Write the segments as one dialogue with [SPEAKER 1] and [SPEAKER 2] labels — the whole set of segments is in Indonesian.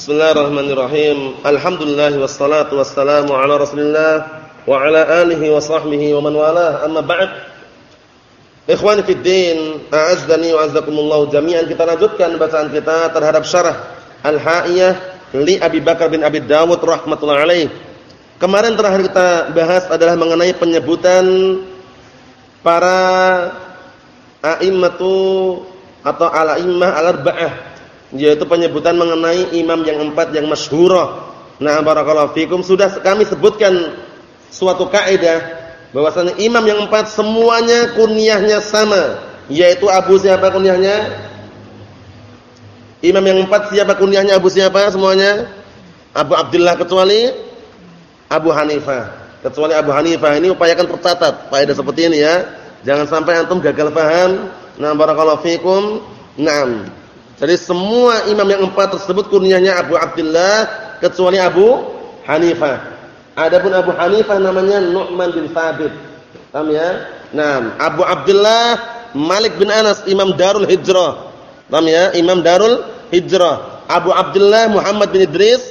[SPEAKER 1] Bismillahirrahmanirrahim. Alhamdulillah wassalatu wassalamu ala Rasulillah wa ala alihi wa sahbihi wa man walah. Amma ba'd. Ikhwani fid din, a'azzani wa azzakumullah jami'an. Kita lanjutkan bacaan kita terhadap syarah Al-Ha'iyah li Abi Bakar bin Abi Dawud rahimatullah alaih. Kemarin terakhir kita bahas adalah mengenai penyebutan para a'immatu atau al-a'immah al-arba'ah yaitu penyebutan mengenai imam yang empat yang masyhurah. Nah, barakallahu fikum sudah kami sebutkan suatu kaidah bahwasanya imam yang empat semuanya kunyahnya sama, yaitu Abu siapa kunyahnya? Imam yang empat siapa kunyahnya Abu siapa semuanya? Abu Abdullah kecuali Abu Hanifah. Kecuali Abu Hanifah ini upayakan tercatat faedah seperti ini ya. Jangan sampai antum gagal paham. Nah, barakallahu fikum. Naam. Jadi semua imam yang empat tersebut kunyahnya Abu Abdullah kecuali Abu Hanifah. Adapun Abu Hanifah namanya Nu'man bin Thabit. Paham ya? Nah, Abu Abdullah Malik bin Anas Imam Darul Hijrah. Paham ya? Imam Darul Hijrah. Abu Abdullah Muhammad bin Idris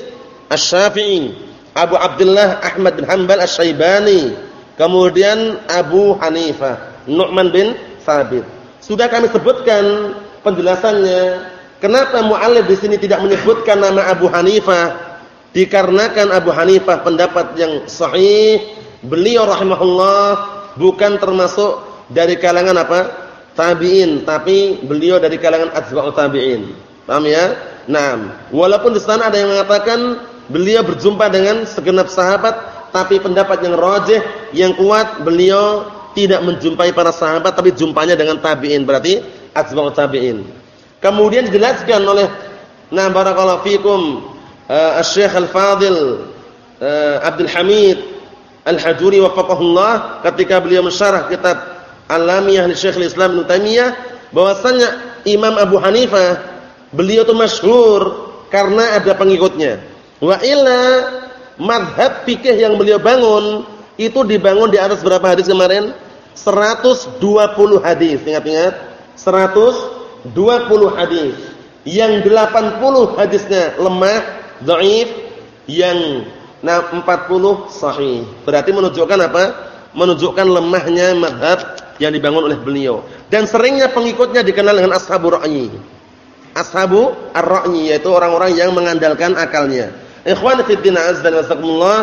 [SPEAKER 1] Asy-Syafi'i. Abu Abdullah Ahmad bin Hanbal Asy-Syaibani. Kemudian Abu Hanifah Nu'man bin Thabit. Sudah kami sebutkan penjelasannya Kenapa muallif di sini tidak menyebutkan nama Abu Hanifah? Dikarenakan Abu Hanifah pendapat yang sahih, beliau rahimahullah bukan termasuk dari kalangan apa? tabi'in, tapi beliau dari kalangan atba'ut tabi'in. Paham ya? Naam. Walaupun di sana ada yang mengatakan beliau berjumpa dengan segenap sahabat, tapi pendapat yang rajih, yang kuat, beliau tidak menjumpai para sahabat tapi jumpanya dengan tabi'in, berarti atba'ut tabi'in. Kemudian dijelaskan oleh Nah barakallahu fikum uh, Asy-Syaikh Al-Fadil uh, Abdul Hamid Al-Hajuri wafaqahullah ketika beliau mensyarah kitab Alamiyah li Syekh Islam Ibnu Taimiyah bahwasanya Imam Abu Hanifah beliau itu masyhur karena ada pengikutnya. Wa illa madhab fikih yang beliau bangun itu dibangun di atas berapa hadis kemarin? 120 hadis. Ingat-ingat. 100 20 hadis. Yang 80 hadisnya lemah, dhaif, yang 40 sahih. Berarti menunjukkan apa? Menunjukkan lemahnya madhab yang dibangun oleh beliau. Dan seringnya pengikutnya dikenal dengan ashabu ra'yi. Ashabu ar-ra'yi yaitu orang-orang yang mengandalkan akalnya. Ikhwan fi din azza wa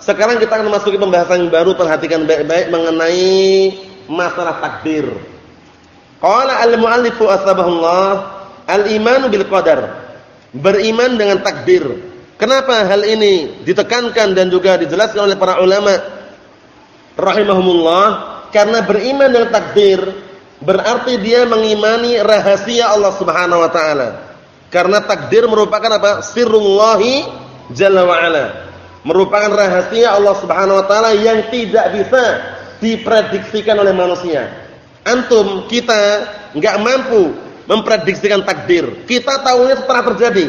[SPEAKER 1] Sekarang kita akan memasuki pembahasan yang baru. Perhatikan baik-baik mengenai masalah takdir. Qala al-muallifu asbahullah al-imanu bil qadar. Beriman dengan takdir. Kenapa hal ini ditekankan dan juga dijelaskan oleh para ulama rahimahumullah? Karena beriman dengan takdir berarti dia mengimani rahasia Allah Subhanahu wa taala. Karena takdir merupakan apa? Sirrullahi jalla wa ala. Merupakan rahasia Allah Subhanahu wa taala yang tidak bisa diprediksikan oleh manusia. Antum kita nggak mampu memprediksikan takdir. Kita tahunya setelah terjadi.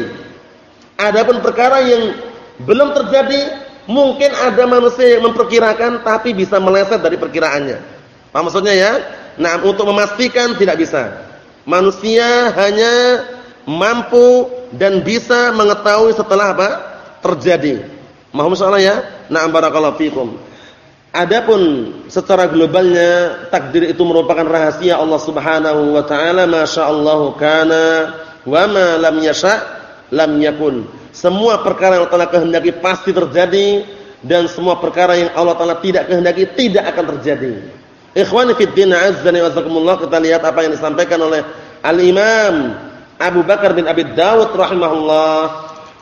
[SPEAKER 1] Adapun perkara yang belum terjadi, mungkin ada manusia yang memperkirakan tapi bisa meleset dari perkiraannya. Apa maksudnya ya? Nah, untuk memastikan tidak bisa. Manusia hanya mampu dan bisa mengetahui setelah apa? terjadi. Mohon masalah ya. Na'am barakallahu fikum. Adapun secara globalnya takdir itu merupakan rahasia Allah Subhanahu wa taala, masyaallah kana wa ma lam yasha lam yakun. Semua perkara yang Allah Taala kehendaki pasti terjadi dan semua perkara yang Allah Taala tidak kehendaki tidak akan terjadi. Ikhwani fid din azza wa jazakumullah kita lihat apa yang disampaikan oleh Al-Imam Abu Bakar bin Abi Dawud rahimahullah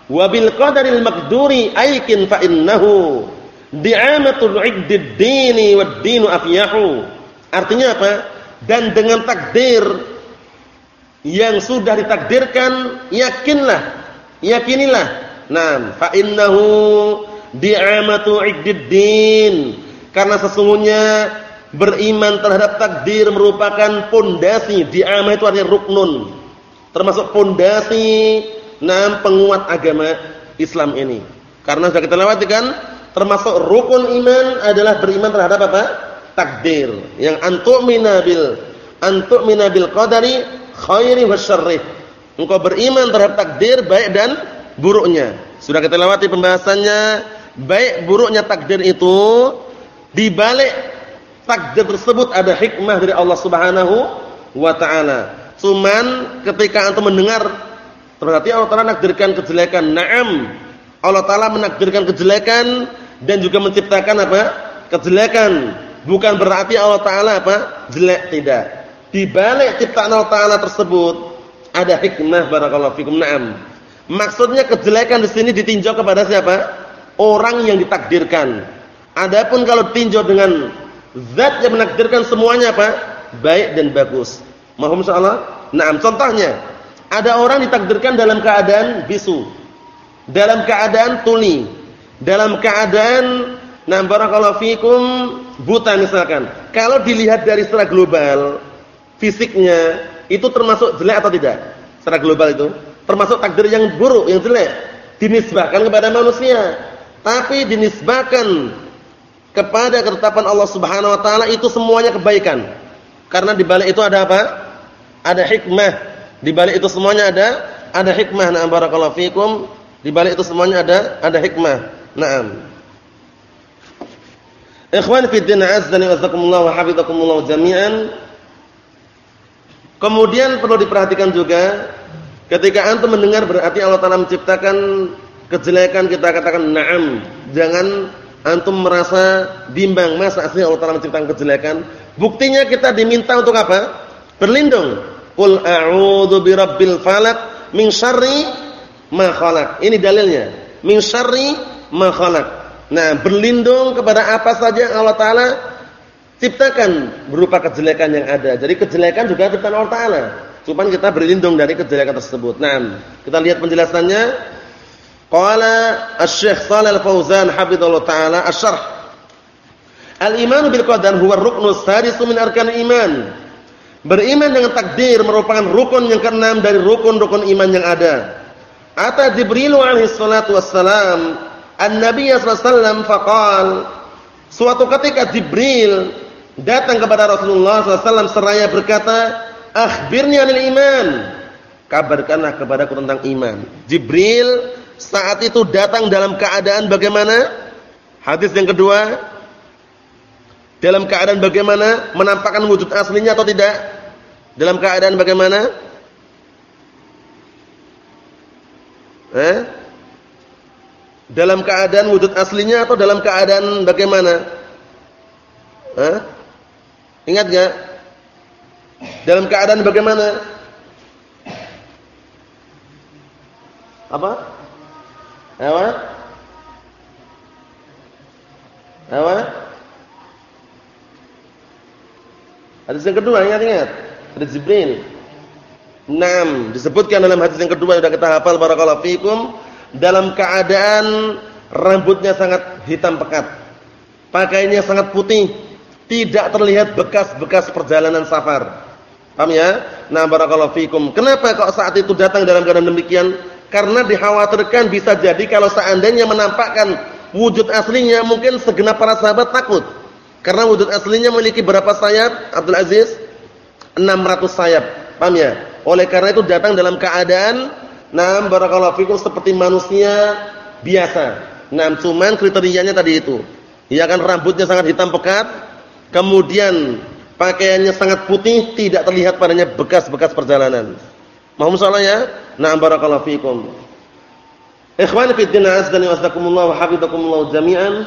[SPEAKER 1] wa bil qadaril maqduri aikin fa innahu Di'amatul iddid dini wad dinu afyahu. Artinya apa? Dan dengan takdir yang sudah ditakdirkan, yakinlah, yakinilah. Nah, fa innahu di'amatu iddid din. Karena sesungguhnya beriman terhadap takdir merupakan pondasi. Di'amah itu artinya ruknun. Termasuk pondasi nam penguat agama Islam ini. Karena sudah kita lewati kan termasuk rukun iman adalah beriman terhadap apa? Takdir. Yang antu'mina bil antu'mina bil qadari khairi wa syarrih. Engkau beriman terhadap takdir baik dan buruknya. Sudah kita lewati pembahasannya, baik buruknya takdir itu di balik takdir tersebut ada hikmah dari Allah Subhanahu wa taala. Cuman ketika antum mendengar berarti Allah Taala menakdirkan kejelekan. Naam. Allah Taala menakdirkan kejelekan dan juga menciptakan apa? kejelekan. Bukan berarti Allah Taala apa? jelek tidak. Di balik ciptaan Allah Taala tersebut ada hikmah barakallahu fikum. Naam. Maksudnya kejelekan di sini ditinjau kepada siapa? Orang yang ditakdirkan. Adapun kalau tinjau dengan zat yang menakdirkan semuanya apa? Baik dan bagus. Mohon insyaallah. Nah, contohnya ada orang ditakdirkan dalam keadaan bisu. Dalam keadaan tuli. Dalam keadaan nah barakallahu fikum buta misalkan. Kalau dilihat dari secara global, fisiknya itu termasuk jelek atau tidak? Secara global itu termasuk takdir yang buruk, yang jelek dinisbahkan kepada manusia. Tapi dinisbahkan kepada ketetapan Allah Subhanahu wa taala itu semuanya kebaikan. Karena di balik itu ada apa? Ada hikmah. Di balik itu semuanya ada ada hikmah. Nah, barakallahu fikum. Di balik itu semuanya ada ada hikmah. Naam. Ikhwan fi din azdani wasakumullah wa hafizakumullah jami'an. Kemudian perlu diperhatikan juga ketika antum mendengar berarti Allah Taala menciptakan kejelekan kita katakan na'am. Jangan antum merasa bimbang masa aslinya Allah Taala menciptakan kejelekan. Buktinya kita diminta untuk apa? Berlindung. Qul a'udzu birabbil falaq min syarri ma khalaq. Ini dalilnya. Min syarri. Nah, berlindung kepada apa saja Allah Taala ciptakan berupa kejelekan yang ada. Jadi kejelekan juga ciptaan Allah Taala. Cuman kita berlindung dari kejelekan tersebut. Nah, kita lihat penjelasannya. Qala Asy-Syaikh Shalal Fauzan hafizallahu taala asy-syarh Al-iman bil qadar huwa ar-ruknu sadisu min arkanil iman. Beriman dengan takdir merupakan rukun yang keenam dari rukun-rukun iman yang ada. Ata Jibril alaihi salatu wassalam an-nabiy sallallahu faqal Suatu ketika Jibril datang kepada Rasulullah SAW seraya berkata, "Akhbirni anil iman." Kabarkanlah kepadaku tentang iman. Jibril saat itu datang dalam keadaan bagaimana? Hadis yang kedua, dalam keadaan bagaimana? Menampakkan wujud aslinya atau tidak? Dalam keadaan bagaimana? Eh? Dalam keadaan wujud aslinya atau dalam keadaan bagaimana? Eh? Ingat gak? Dalam keadaan bagaimana? Apa? Apa? Apa? Hadis yang kedua ingat-ingat. Hadis Jibril. Naam, disebutkan dalam hadis yang kedua sudah kita hafal barakallahu fikum dalam keadaan rambutnya sangat hitam pekat. Pakaiannya sangat putih, tidak terlihat bekas-bekas perjalanan safar. Paham ya? Nah, barakallahu fikum. Kenapa kok saat itu datang dalam keadaan demikian? Karena dikhawatirkan bisa jadi kalau seandainya menampakkan wujud aslinya mungkin segenap para sahabat takut. Karena wujud aslinya memiliki berapa sayap? Abdul Aziz 600 sayap. Paham ya? Oleh karena itu datang dalam keadaan nam barakallahu fikum seperti manusia biasa. Nah, cuman kriterianya tadi itu. Ya kan rambutnya sangat hitam pekat, kemudian pakaiannya sangat putih, tidak terlihat padanya bekas-bekas perjalanan. Mohon salah ya. Na'am barakallahu fikum. Ikhwani fi din azdani wasakumullah wa hafizakumullah jami'an.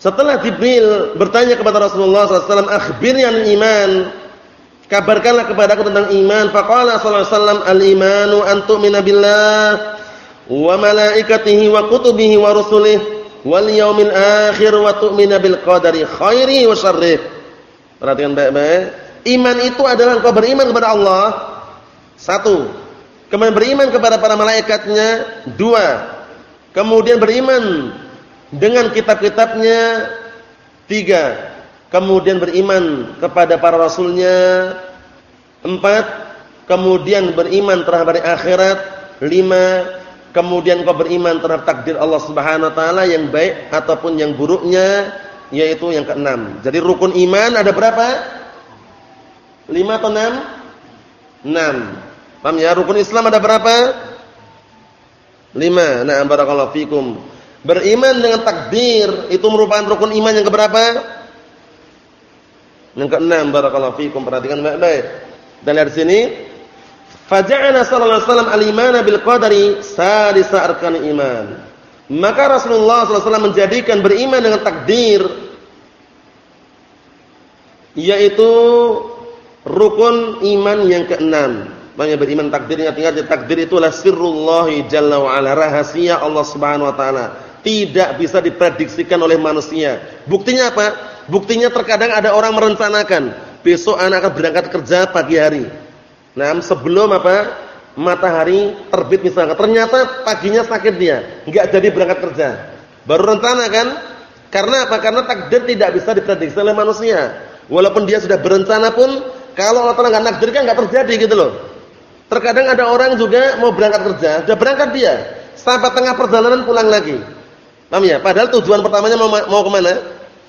[SPEAKER 1] Setelah Jibril bertanya kepada Rasulullah SAW, akhbirni an iman. Kabarkanlah kepadaku tentang iman. Faqala sallallahu alaihi wasallam, al-imanu an tu'mina billah wa malaikatihi wa kutubihi wa rusulihi wal yaumil akhir wa tu'mina bil qadari khairi wa syarrih. Perhatikan baik-baik. Iman itu adalah engkau beriman kepada Allah. Satu. Kemudian beriman kepada para malaikatnya. Dua. Kemudian beriman dengan kitab-kitabnya. Tiga. Kemudian beriman kepada para rasulnya. Empat. Kemudian beriman terhadap hari akhirat. Lima. Kemudian kau beriman terhadap takdir Allah Subhanahu wa taala yang baik ataupun yang buruknya yaitu yang keenam. Jadi rukun iman ada berapa? Lima atau enam? Enam. Paham ya? Rukun Islam ada berapa? Lima. Nah, barakallahu fikum. Beriman dengan takdir itu merupakan rukun iman yang keberapa? Yang keenam. Barakallahu fikum. Perhatikan baik-baik. Dan lihat sini, faja'ala sallallahu alaihi wasallam al-imana bil qadari sadisa arkan iman. Maka Rasulullah wasallam menjadikan beriman dengan takdir yaitu rukun iman yang keenam. Makanya beriman takdir ingat-ingat takdir itulah sirrullah jalla wa ala rahasia Allah Subhanahu wa taala. Tidak bisa diprediksikan oleh manusia. Buktinya apa? Buktinya terkadang ada orang merencanakan besok anak akan berangkat kerja pagi hari. Nah, sebelum apa? Matahari terbit misalnya. Ternyata paginya sakit dia, enggak jadi berangkat kerja. Baru rencana kan? Karena apa? Karena takdir tidak bisa diprediksi oleh manusia. Walaupun dia sudah berencana pun kalau Allah Taala enggak nakdirkan enggak terjadi gitu loh. Terkadang ada orang juga mau berangkat kerja, sudah berangkat dia, sampai tengah perjalanan pulang lagi. Paham ya? Padahal tujuan pertamanya mau mau ke mana?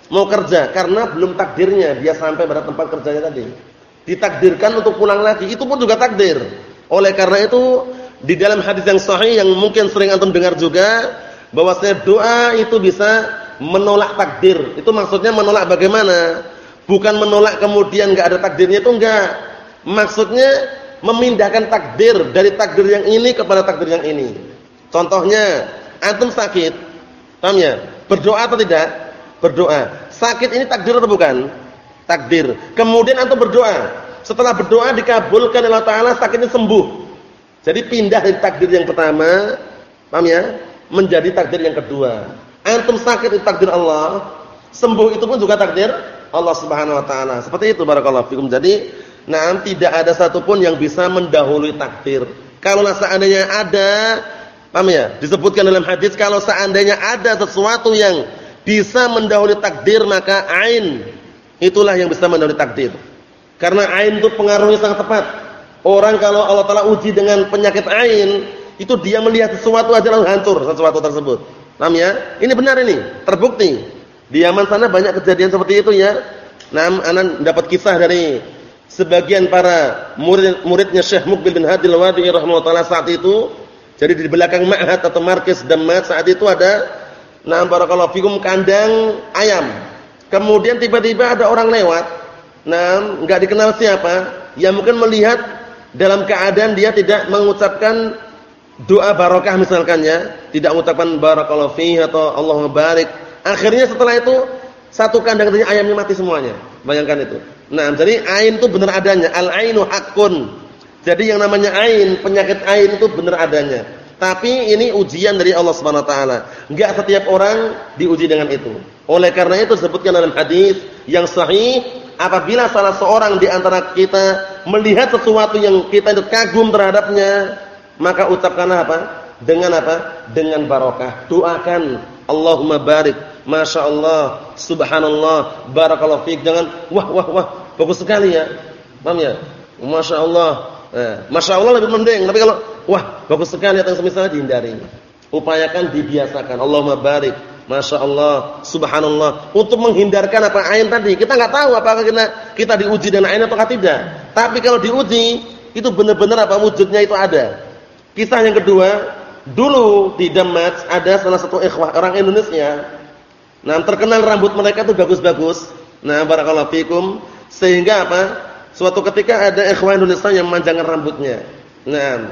[SPEAKER 1] Mau kerja, karena belum takdirnya dia sampai pada tempat kerjanya tadi. Ditakdirkan untuk pulang lagi, itu pun juga takdir. Oleh karena itu, di dalam hadis yang sahih yang mungkin sering antum dengar juga, bahwasanya doa itu bisa menolak takdir. Itu maksudnya menolak bagaimana? Bukan menolak kemudian enggak ada takdirnya itu enggak. Maksudnya memindahkan takdir dari takdir yang ini kepada takdir yang ini. Contohnya, antum sakit, paham ya? Berdoa atau tidak? Berdoa. Sakit ini takdir atau bukan? Takdir. Kemudian antum berdoa. Setelah berdoa dikabulkan oleh Allah Taala sakitnya sembuh. Jadi pindah dari takdir yang pertama, paham ya? Menjadi takdir yang kedua. Antum sakit itu takdir Allah, sembuh itu pun juga takdir Allah Subhanahu wa taala. Seperti itu barakallahu fikum. Jadi Nah, tidak ada satupun yang bisa mendahului takdir. Kalau seandainya ada, paham ya? Disebutkan dalam hadis kalau seandainya ada sesuatu yang bisa mendahului takdir, maka ain itulah yang bisa mendahului takdir. Karena ain itu pengaruhnya sangat tepat. Orang kalau Allah Taala uji dengan penyakit ain, itu dia melihat sesuatu aja langsung hancur sesuatu tersebut. Paham ya? Ini benar ini, terbukti. Di Yaman sana banyak kejadian seperti itu ya. Nah, anak dapat kisah dari sebagian para murid muridnya Syekh Mukbil bin Hadil Wadi'i rahimahullah saat itu jadi di belakang ma'had atau markis Dammat saat itu ada nah barakallahu fikum kandang ayam kemudian tiba-tiba ada orang lewat nah enggak dikenal siapa yang mungkin melihat dalam keadaan dia tidak mengucapkan doa barokah misalkan ya tidak mengucapkan barakallahu atau Allahumma barik akhirnya setelah itu satu kandang ayamnya mati semuanya bayangkan itu Nah, jadi ain itu benar adanya. Al-ainu hakun. Jadi yang namanya ain, penyakit ain itu benar adanya. Tapi ini ujian dari Allah Subhanahu wa taala. Enggak setiap orang diuji dengan itu. Oleh karena itu sebutkan dalam hadis yang sahih, apabila salah seorang di antara kita melihat sesuatu yang kita itu kagum terhadapnya, maka ucapkanlah apa? Dengan apa? Dengan barokah. Doakan Allahumma barik Masya Allah, Subhanallah, Barakallahu fiik. Jangan wah wah wah, bagus sekali ya. Paham ya? Masya Allah. Eh, Masya Allah lebih mending. Tapi kalau wah bagus sekali atau semisalnya dihindari. Upayakan dibiasakan. Allahumma barik. Masya Allah, Subhanallah. Untuk menghindarkan apa ain tadi. Kita nggak tahu apakah kita kita diuji dengan ain atau tidak. Tapi kalau diuji itu benar-benar apa wujudnya itu ada. Kisah yang kedua, dulu di Damas ada salah satu ikhwah orang Indonesia Nah, terkenal rambut mereka itu bagus-bagus. Nah, barakallahu fikum. Sehingga apa? Suatu ketika ada ikhwan Indonesia yang memanjangkan rambutnya. Nah,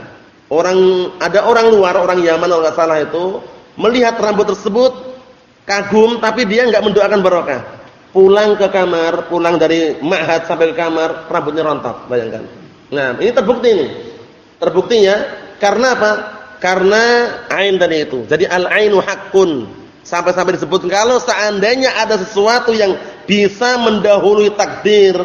[SPEAKER 1] orang ada orang luar, orang Yaman kalau enggak salah itu, melihat rambut tersebut kagum tapi dia enggak mendoakan barokah. Pulang ke kamar, pulang dari ma'had sampai ke kamar, rambutnya rontok, bayangkan. Nah, ini terbukti ini. Terbuktinya karena apa? Karena ain tadi itu. Jadi al-ainu haqqun. Sampai-sampai disebut kalau seandainya ada sesuatu yang bisa mendahului takdir,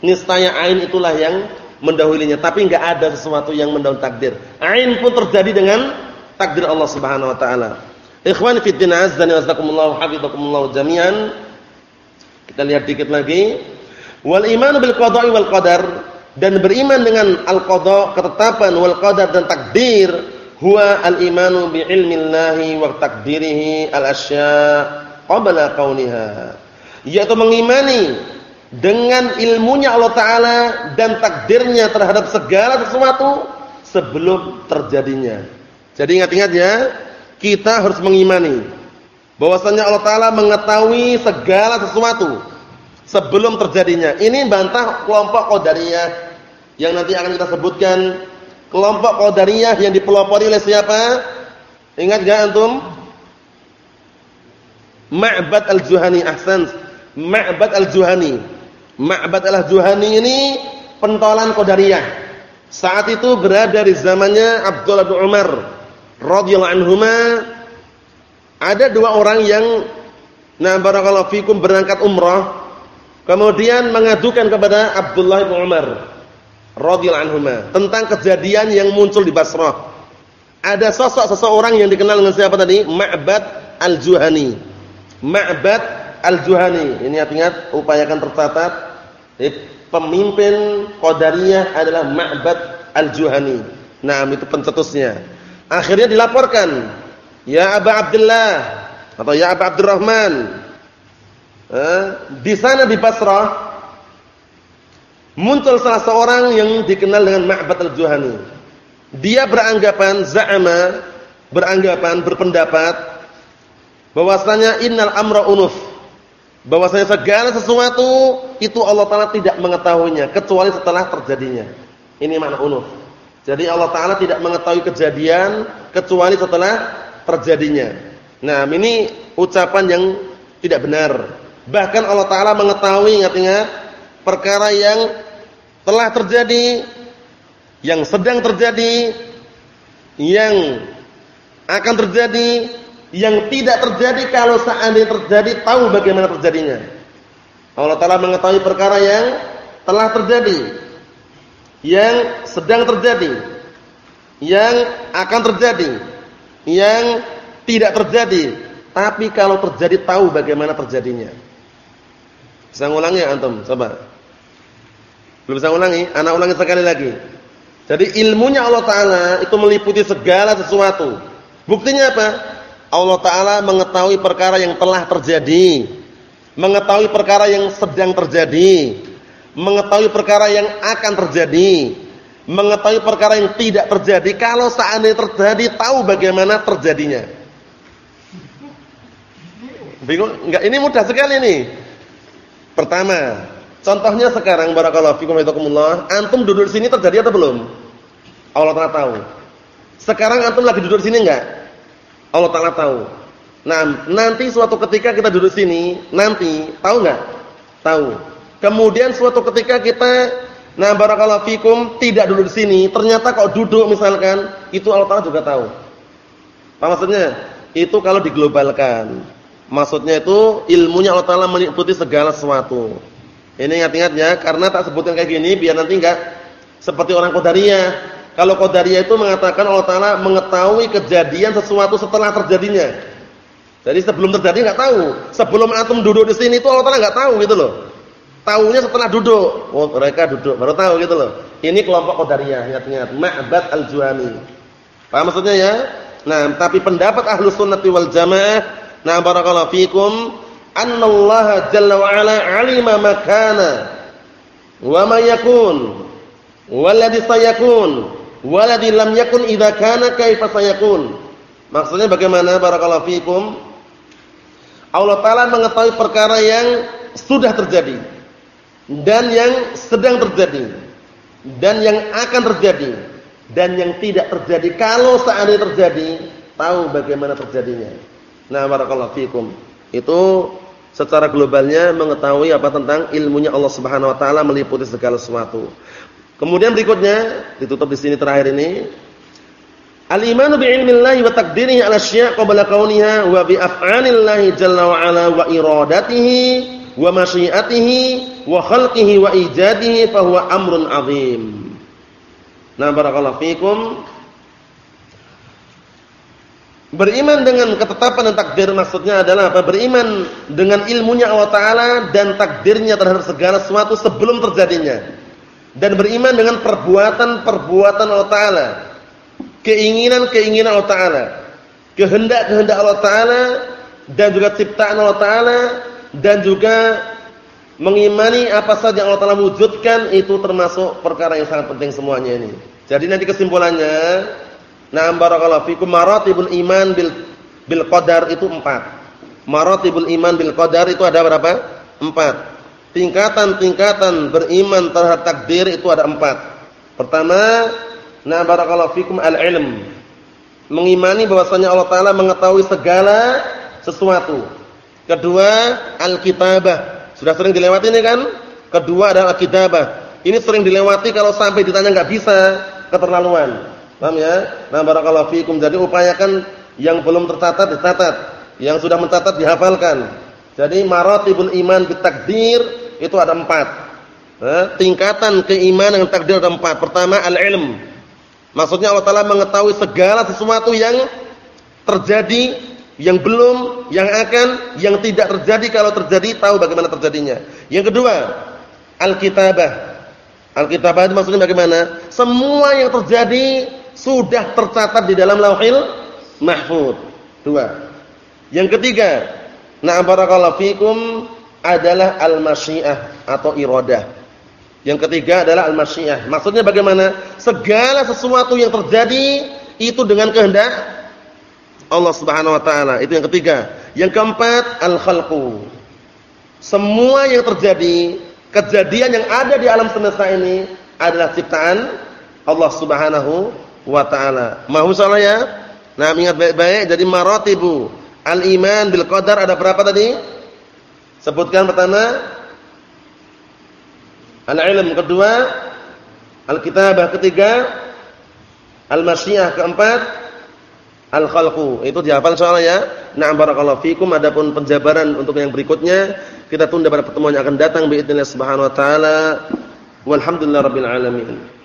[SPEAKER 1] niscaya ain itulah yang mendahulunya. Tapi enggak ada sesuatu yang mendahului takdir. Ain pun terjadi dengan takdir Allah Subhanahu wa taala. Ikhwani fi din azza wa jazakumullah hafizakumullah jami'an. Kita lihat dikit lagi. Wal imanu bil qada'i wal qadar dan beriman dengan al-qada, ketetapan wal qadar dan takdir huwa al-imanu bi ilmillahi wa takdirihi al-asya' qabla kauniha yaitu mengimani dengan ilmunya Allah taala dan takdirnya terhadap segala sesuatu sebelum terjadinya. Jadi ingat-ingat ya, kita harus mengimani bahwasanya Allah taala mengetahui segala sesuatu sebelum terjadinya. Ini bantah kelompok Qadariyah yang nanti akan kita sebutkan. Kelompok Qadariyah yang dipelopori oleh siapa? Ingat enggak antum? Ma'bad al-Juhani ahsan. Ma'bad al-Juhani. Ma'bad al-Juhani ini pentolan Qadariyah. Saat itu berada di zamannya Abdullah bin Umar radhiyallahu anhuma. Ada dua orang yang nah barakallahu fikum berangkat umrah kemudian mengadukan kepada Abdullah bin Umar radhiyallahu anhuma tentang kejadian yang muncul di Basrah. Ada sosok seseorang yang dikenal dengan siapa tadi? Ma'bad al-Juhani. Ma'bad al-Juhani. Ini ingat upayakan tercatat. Pemimpin Qadariyah adalah Ma'bad al-Juhani. Nah, itu pencetusnya. Akhirnya dilaporkan, "Ya Aba Abdullah" atau "Ya Aba Abdurrahman." Eh, di sana di Basrah muncul salah seorang yang dikenal dengan Ma'bad al-Juhani. Dia beranggapan za'ama, beranggapan berpendapat bahwasanya innal amra unuf. Bahwasanya segala sesuatu itu Allah taala tidak mengetahuinya kecuali setelah terjadinya. Ini makna unuf. Jadi Allah taala tidak mengetahui kejadian kecuali setelah terjadinya. Nah, ini ucapan yang tidak benar. Bahkan Allah taala mengetahui ingat-ingat perkara yang telah terjadi, yang sedang terjadi, yang akan terjadi yang tidak terjadi kalau seandainya terjadi tahu bagaimana terjadinya. Allah Taala mengetahui perkara yang telah terjadi, yang sedang terjadi, yang akan terjadi, yang tidak terjadi. Tapi kalau terjadi tahu bagaimana terjadinya. Bisa ngulangi ya antum? Coba. Belum bisa ngulangi? Anak ulangi sekali lagi. Jadi ilmunya Allah Taala itu meliputi segala sesuatu. Buktinya apa? Allah Ta'ala mengetahui perkara yang telah terjadi. Mengetahui perkara yang sedang terjadi. Mengetahui perkara yang akan terjadi. Mengetahui perkara yang tidak terjadi. Kalau seandainya terjadi, tahu bagaimana terjadinya. Bingung? Enggak, ini mudah sekali nih. Pertama, contohnya sekarang barakallahu fikum wa antum duduk di sini terjadi atau belum? Allah Taala tahu. Sekarang antum lagi duduk di sini enggak? Allah Taala tahu. Nah, nanti suatu ketika kita duduk sini, nanti tahu nggak? Tahu. Kemudian suatu ketika kita nah barakallahu fikum tidak duduk di sini, ternyata kok duduk misalkan, itu Allah Taala juga tahu. Apa maksudnya? Itu kalau diglobalkan. Maksudnya itu ilmunya Allah Taala meliputi segala sesuatu. Ini ingat-ingat ya, karena tak sebutkan kayak gini biar nanti enggak seperti orang Qadariyah kalau Qadariyah itu mengatakan Allah Taala mengetahui kejadian sesuatu setelah terjadinya. Jadi sebelum terjadi enggak tahu. Sebelum antum duduk di sini itu Allah Taala enggak tahu gitu loh. Tahunya setelah duduk. Oh, mereka duduk baru tahu gitu loh. Ini kelompok Qadariyah, ingat-ingat. Ma'bad al-Juhani. Paham maksudnya ya? Nah, tapi pendapat Ahlus Sunnati wal Jamaah, nah barakallahu fikum, annallaha jalla wa ala alima makana wa ma yakun walladhi Waladhi lam yakun idza kana kaifa. Maksudnya bagaimana barakallahu fikum? Allah taala mengetahui perkara yang sudah terjadi dan yang sedang terjadi dan yang akan terjadi dan yang tidak terjadi. Kalau seandainya terjadi, tahu bagaimana terjadinya. Nah, barakallahu fikum. Itu secara globalnya mengetahui apa tentang ilmunya Allah Subhanahu wa taala meliputi segala sesuatu. Kemudian berikutnya ditutup di sini terakhir ini Al-imanu bi'ilmillahi wa taqdirihi 'ala asya' qabla kauniha wa bi af'alillahi jalla wa 'ala wa iradatihi wa masyiatihi wa khalqihi wa ijadihi fa huwa amrun 'azim. Nah, barakallahu fikum. Beriman dengan ketetapan dan takdir maksudnya adalah apa? Beriman dengan ilmunya Allah taala dan takdirnya terhadap segala sesuatu sebelum terjadinya dan beriman dengan perbuatan-perbuatan Allah Taala, keinginan-keinginan Allah Taala, kehendak-kehendak Allah Taala dan juga ciptaan Allah Taala dan juga Mengimani apa saja yang Allah Taala wujudkan itu termasuk perkara yang sangat penting semuanya ini. Jadi nanti kesimpulannya, na'am barakallahu fikum maratibul iman bil bil qadar itu empat. Maratibul iman bil qadar itu ada berapa? Empat. Tingkatan-tingkatan beriman terhadap takdir itu ada empat. Pertama, na'am barakallahu fikum al-ilm. Mengimani bahwasanya Allah Taala mengetahui segala sesuatu. Kedua, al-kitabah sudah sering dilewati ini kan? Kedua adalah kitabah. Ini sering dilewati kalau sampai ditanya nggak bisa, keterlaluan. Paham ya? Nah, barakallahu fikum. Jadi upayakan yang belum tercatat dicatat, yang sudah mencatat dihafalkan. Jadi maratibul iman bitakdir itu ada empat. Nah, tingkatan keimanan dengan takdir ada empat. Pertama al-ilm. Maksudnya Allah Taala mengetahui segala sesuatu yang terjadi yang belum, yang akan, yang tidak terjadi kalau terjadi tahu bagaimana terjadinya. Yang kedua, al-kitabah. Al-kitabah itu maksudnya bagaimana? Semua yang terjadi sudah tercatat di dalam Lauhil Mahfuz. Dua. Yang ketiga, na'am barakallahu fikum adalah al-masyiah atau iradah. Yang ketiga adalah al-masyiah. Maksudnya bagaimana? Segala sesuatu yang terjadi itu dengan kehendak Allah Subhanahu wa taala. Itu yang ketiga. Yang keempat, al-khalqu. Semua yang terjadi, kejadian yang ada di alam semesta ini adalah ciptaan Allah Subhanahu wa taala. Mau salah ya? Nah, ingat baik-baik jadi maratibu al-iman bil qadar ada berapa tadi? Sebutkan pertama al-ilm kedua, al-kitabah ketiga, al-masyiah keempat, al-khalqu. Itu dihafal soalnya ya. Na'am barakallahu fikum adapun penjabaran untuk yang berikutnya kita tunda pada pertemuan yang akan datang bi subhanahu wa taala. Walhamdulillahirabbil alamin.